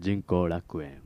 人工楽園。